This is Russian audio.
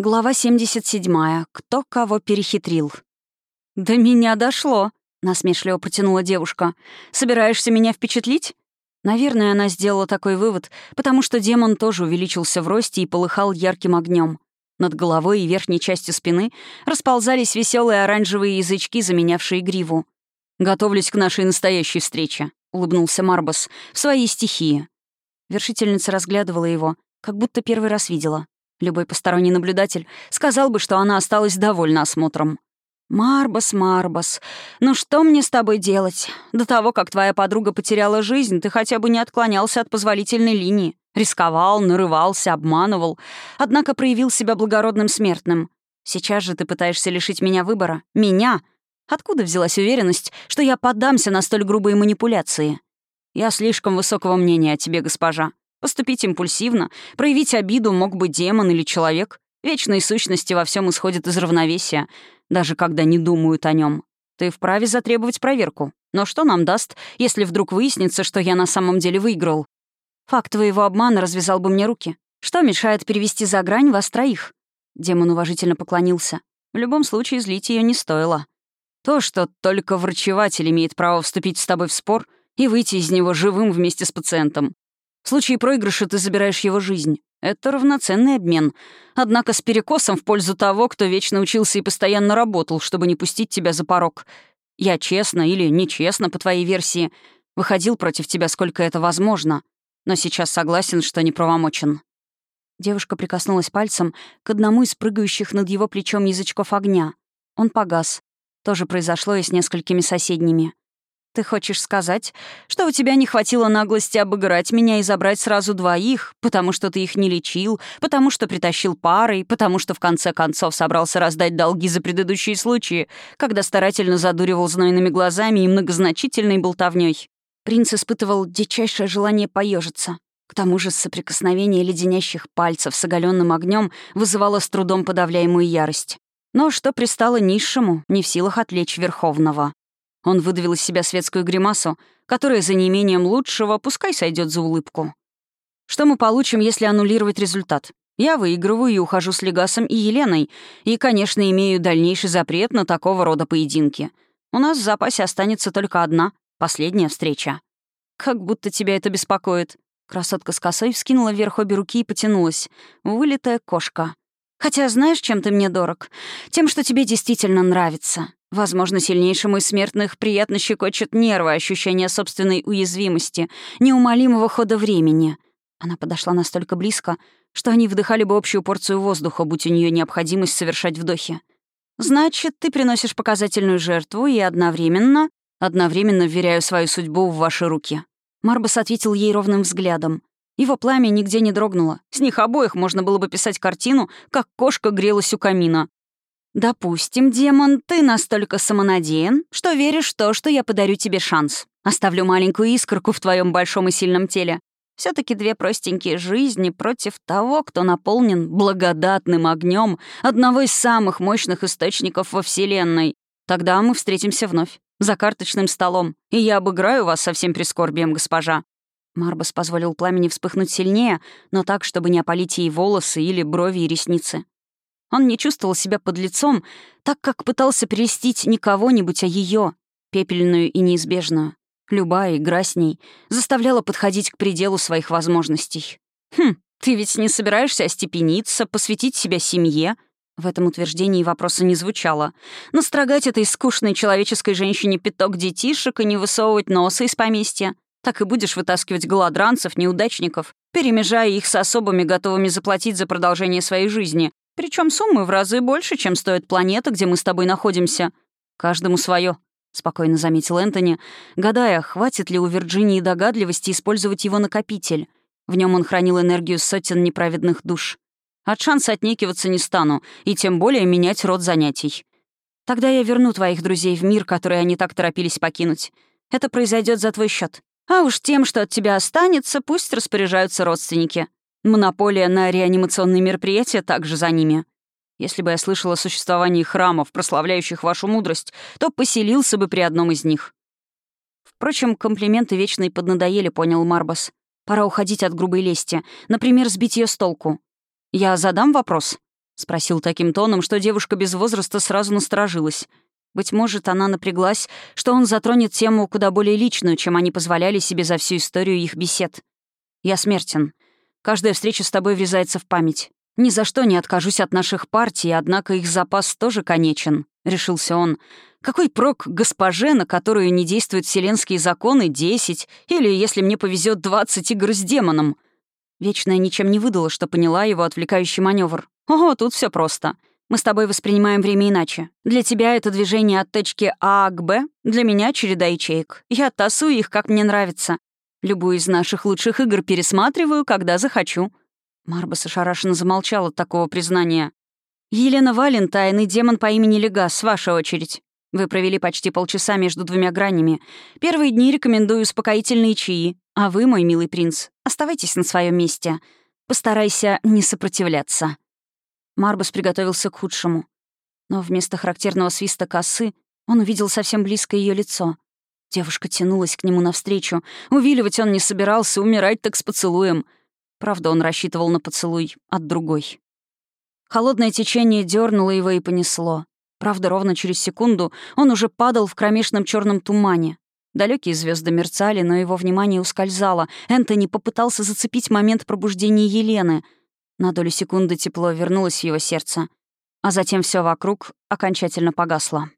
Глава 77. Кто кого перехитрил. «До меня дошло», — насмешливо протянула девушка. «Собираешься меня впечатлить?» Наверное, она сделала такой вывод, потому что демон тоже увеличился в росте и полыхал ярким огнем. Над головой и верхней частью спины расползались веселые оранжевые язычки, заменявшие гриву. «Готовлюсь к нашей настоящей встрече», — улыбнулся Марбас, — «в своей стихии». Вершительница разглядывала его, как будто первый раз видела. Любой посторонний наблюдатель сказал бы, что она осталась довольна осмотром. «Марбас, Марбас, ну что мне с тобой делать? До того, как твоя подруга потеряла жизнь, ты хотя бы не отклонялся от позволительной линии. Рисковал, нарывался, обманывал, однако проявил себя благородным смертным. Сейчас же ты пытаешься лишить меня выбора. Меня? Откуда взялась уверенность, что я поддамся на столь грубые манипуляции? Я слишком высокого мнения о тебе, госпожа. Поступить импульсивно, проявить обиду мог бы демон или человек. Вечные сущности во всем исходят из равновесия, даже когда не думают о нем. Ты вправе затребовать проверку. Но что нам даст, если вдруг выяснится, что я на самом деле выиграл? Факт твоего обмана развязал бы мне руки. Что мешает перевести за грань вас троих?» Демон уважительно поклонился. В любом случае, злить ее не стоило. То, что только врачеватель имеет право вступить с тобой в спор и выйти из него живым вместе с пациентом. В случае проигрыша ты забираешь его жизнь. Это равноценный обмен. Однако с перекосом в пользу того, кто вечно учился и постоянно работал, чтобы не пустить тебя за порог. Я честно или нечестно, по твоей версии, выходил против тебя, сколько это возможно, но сейчас согласен, что неправомочен». Девушка прикоснулась пальцем к одному из прыгающих над его плечом язычков огня. Он погас. То же произошло и с несколькими соседними. Ты хочешь сказать, что у тебя не хватило наглости обыграть меня и забрать сразу двоих, потому что ты их не лечил, потому что притащил парой, потому что в конце концов собрался раздать долги за предыдущие случаи, когда старательно задуривал знойными глазами и многозначительной болтовней. Принц испытывал дичайшее желание поежиться. К тому же соприкосновение леденящих пальцев с оголенным огнем вызывало с трудом подавляемую ярость. Но что пристало низшему, не в силах отвлечь Верховного. Он выдавил из себя светскую гримасу, которая за неимением лучшего пускай сойдет за улыбку. Что мы получим, если аннулировать результат? Я выигрываю и ухожу с Легасом и Еленой, и, конечно, имею дальнейший запрет на такого рода поединки. У нас в запасе останется только одна, последняя встреча. Как будто тебя это беспокоит. Красотка с косой вскинула вверх обе руки и потянулась. Вылитая кошка. Хотя знаешь, чем ты мне дорог? Тем, что тебе действительно нравится. Возможно, сильнейшему из смертных приятно щекочет нервы ощущение собственной уязвимости, неумолимого хода времени. Она подошла настолько близко, что они вдыхали бы общую порцию воздуха, будь у нее необходимость совершать вдохи. «Значит, ты приносишь показательную жертву и одновременно... одновременно вверяю свою судьбу в ваши руки». Марбас ответил ей ровным взглядом. Его пламя нигде не дрогнуло. С них обоих можно было бы писать картину, как кошка грелась у камина. «Допустим, демон, ты настолько самонадеян, что веришь в то, что я подарю тебе шанс. Оставлю маленькую искорку в твоем большом и сильном теле. все таки две простенькие жизни против того, кто наполнен благодатным огнем одного из самых мощных источников во Вселенной. Тогда мы встретимся вновь, за карточным столом, и я обыграю вас со всем прискорбием, госпожа». Марбас позволил пламени вспыхнуть сильнее, но так, чтобы не опалить ей волосы или брови и ресницы. Он не чувствовал себя под лицом, так как пытался перестить не кого-нибудь, а ее, пепельную и неизбежную. Любая игра с ней заставляла подходить к пределу своих возможностей. «Хм, ты ведь не собираешься остепениться, посвятить себя семье?» В этом утверждении вопроса не звучало. Настрогать этой скучной человеческой женщине пяток детишек и не высовывать носа из поместья. Так и будешь вытаскивать голодранцев, неудачников, перемежая их с особыми, готовыми заплатить за продолжение своей жизни, причем суммы в разы больше, чем стоит планета, где мы с тобой находимся. Каждому свое, спокойно заметил Энтони, гадая, хватит ли у Вирджинии догадливости использовать его накопитель. В нем он хранил энергию сотен неправедных душ. От шанса отнекиваться не стану, и тем более менять род занятий. Тогда я верну твоих друзей в мир, который они так торопились покинуть. Это произойдет за твой счет. А уж тем, что от тебя останется, пусть распоряжаются родственники. Монополия на реанимационные мероприятия также за ними. Если бы я слышал о существовании храмов, прославляющих вашу мудрость, то поселился бы при одном из них. Впрочем, комплименты вечные поднадоели, понял Марбас. Пора уходить от грубой лести, например, сбить ее с толку. Я задам вопрос. Спросил таким тоном, что девушка без возраста сразу насторожилась. Быть может, она напряглась, что он затронет тему куда более личную, чем они позволяли себе за всю историю их бесед. «Я смертен. Каждая встреча с тобой врезается в память. Ни за что не откажусь от наших партий, однако их запас тоже конечен», — решился он. «Какой прок госпоже, на которую не действуют вселенские законы, десять, или, если мне повезет, двадцать игр с демоном?» Вечная ничем не выдала, что поняла его отвлекающий маневр. «Ого, тут все просто. Мы с тобой воспринимаем время иначе. Для тебя это движение от точки А к Б, для меня — череда ячеек. Я тасую их, как мне нравится. Любую из наших лучших игр пересматриваю, когда захочу». Марбас ошарашенно замолчал от такого признания. «Елена Валентайн и демон по имени Легас, ваша очередь. Вы провели почти полчаса между двумя гранями. Первые дни рекомендую успокоительные чаи, а вы, мой милый принц, оставайтесь на своем месте. Постарайся не сопротивляться». Марбас приготовился к худшему. Но вместо характерного свиста косы он увидел совсем близко ее лицо. Девушка тянулась к нему навстречу. Увиливать он не собирался, умирать так с поцелуем. Правда, он рассчитывал на поцелуй от другой. Холодное течение дернуло его и понесло. Правда, ровно через секунду он уже падал в кромешном черном тумане. Далекие звезды мерцали, но его внимание ускользало. Энтони попытался зацепить момент пробуждения Елены. На долю секунды тепло вернулось в его сердце, а затем все вокруг окончательно погасло.